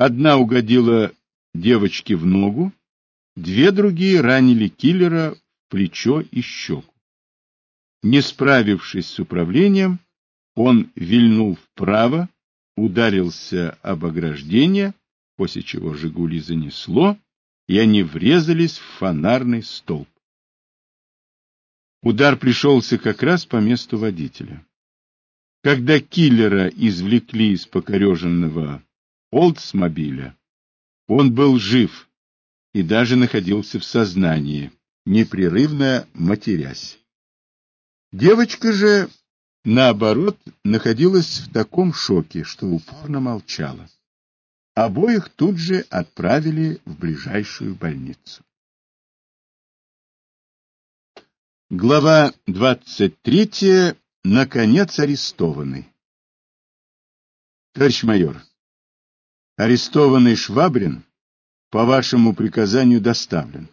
Одна угодила девочке в ногу, две другие ранили киллера в плечо и щеку. Не справившись с управлением, он вильнул вправо, ударился об ограждение, после чего «Жигули» занесло, и они врезались в фонарный столб. Удар пришелся как раз по месту водителя. Когда киллера извлекли из покореженного Олдсмобиля, он был жив и даже находился в сознании, непрерывно матерясь. Девочка же, наоборот, находилась в таком шоке, что упорно молчала. Обоих тут же отправили в ближайшую больницу. Глава двадцать третья. Наконец арестованный. Товарищ майор, арестованный Швабрин по вашему приказанию доставлен.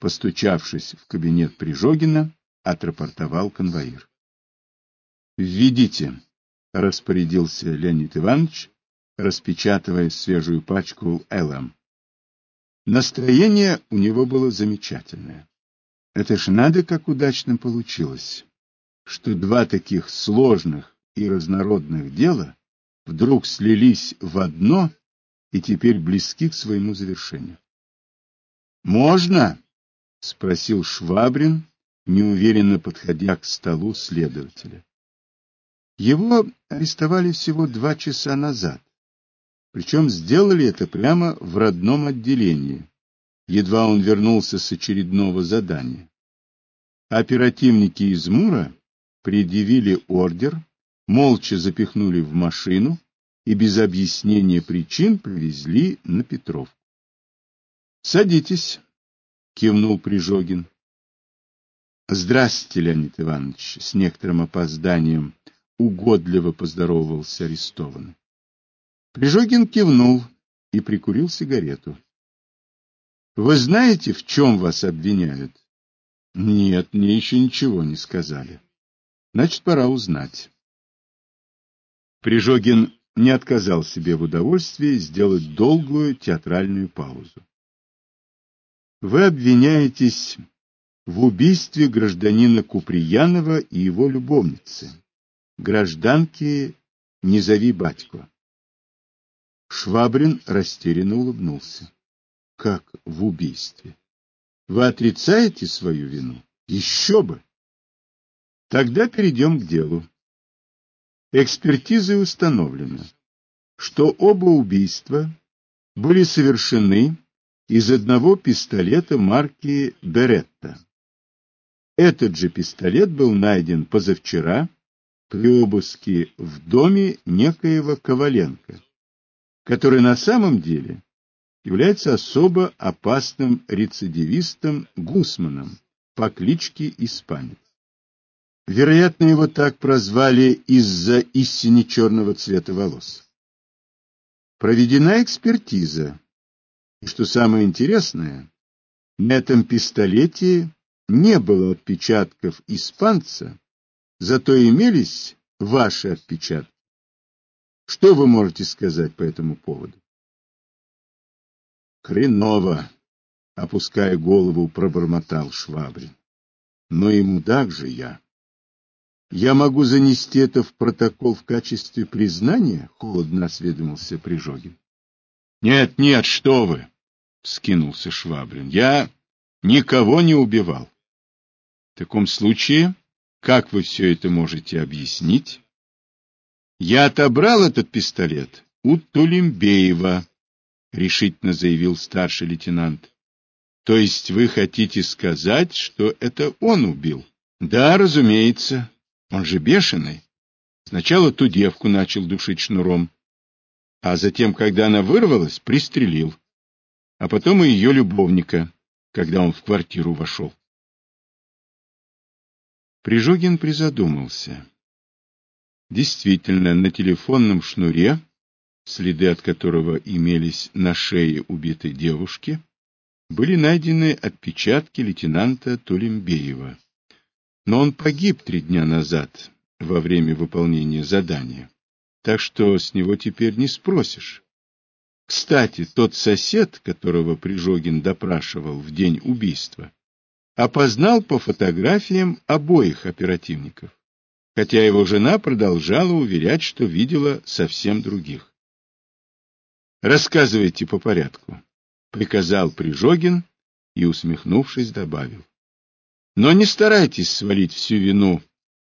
Постучавшись в кабинет Прижогина, отрапортовал конвоир. «Введите», — распорядился Леонид Иванович, распечатывая свежую пачку ЛМ. Настроение у него было замечательное. Это ж надо, как удачно получилось, что два таких сложных и разнородных дела вдруг слились в одно и теперь близки к своему завершению. «Можно?» — спросил Швабрин, неуверенно подходя к столу следователя. Его арестовали всего два часа назад, причем сделали это прямо в родном отделении, едва он вернулся с очередного задания. Оперативники из Мура предъявили ордер, молча запихнули в машину и без объяснения причин привезли на Петров. Садитесь, кивнул Прижогин. Здравствуйте, Леонид Иванович, с некоторым опозданием угодливо поздоровался арестованный. Прижогин кивнул и прикурил сигарету. Вы знаете, в чем вас обвиняют? Нет, мне еще ничего не сказали. Значит, пора узнать. Прижогин не отказал себе в удовольствии сделать долгую театральную паузу. Вы обвиняетесь в убийстве гражданина Куприянова и его любовницы, гражданки «Не зови батько». Швабрин растерянно улыбнулся. Как в убийстве? Вы отрицаете свою вину? Еще бы! Тогда перейдем к делу. Экспертизой установлено, что оба убийства были совершены из одного пистолета марки Беретта. Этот же пистолет был найден позавчера при обыске в доме некоего Коваленко, который на самом деле является особо опасным рецидивистом Гусманом по кличке Испанец. Вероятно, его так прозвали из-за истине черного цвета волос. Проведена экспертиза, и что самое интересное, на этом пистолете не было отпечатков испанца, зато имелись ваши отпечатки. Что вы можете сказать по этому поводу? Хреново, опуская голову, пробормотал Швабрин. Но и мудак же я. Я могу занести это в протокол в качестве признания? Холодно осведомился Прижогин. Нет, нет, что вы, вскинулся Швабрин. Я никого не убивал. В таком случае, как вы все это можете объяснить? Я отобрал этот пистолет у Тулембеева, решительно заявил старший лейтенант. То есть вы хотите сказать, что это он убил? Да, разумеется. Он же бешеный. Сначала ту девку начал душить шнуром, а затем, когда она вырвалась, пристрелил. А потом и ее любовника, когда он в квартиру вошел. Прижогин призадумался. Действительно, на телефонном шнуре, следы от которого имелись на шее убитой девушки, были найдены отпечатки лейтенанта Тулембеева но он погиб три дня назад во время выполнения задания, так что с него теперь не спросишь. Кстати, тот сосед, которого Прижогин допрашивал в день убийства, опознал по фотографиям обоих оперативников, хотя его жена продолжала уверять, что видела совсем других. «Рассказывайте по порядку», — приказал Прижогин и, усмехнувшись, добавил. «Но не старайтесь свалить всю вину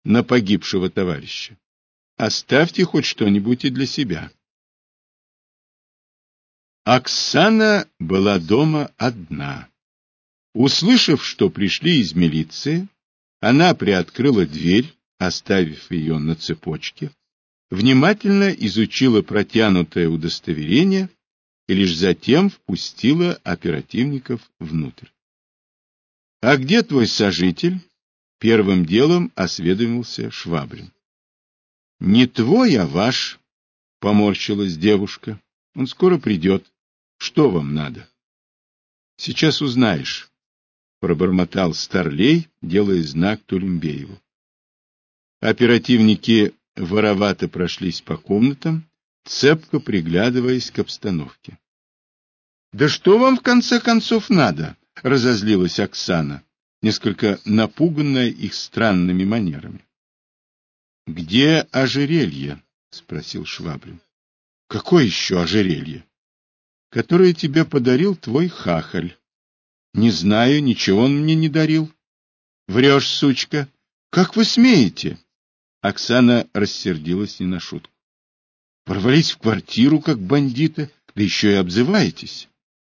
на погибшего товарища. Оставьте хоть что-нибудь и для себя». Оксана была дома одна. Услышав, что пришли из милиции, она приоткрыла дверь, оставив ее на цепочке, внимательно изучила протянутое удостоверение и лишь затем впустила оперативников внутрь. — А где твой сожитель? — первым делом осведомился Швабрин. — Не твой, а ваш, — поморщилась девушка. — Он скоро придет. Что вам надо? — Сейчас узнаешь, — пробормотал Старлей, делая знак Тулембееву. Оперативники воровато прошлись по комнатам, цепко приглядываясь к обстановке. — Да что вам в конце концов надо? — разозлилась Оксана, несколько напуганная их странными манерами. — Где ожерелье? — спросил Швабрин. — Какое еще ожерелье? — Которое тебе подарил твой хахаль. — Не знаю, ничего он мне не дарил. — Врешь, сучка. Как вы смеете? Оксана рассердилась не на шутку. Порвались в квартиру, как бандиты, да еще и обзываетесь.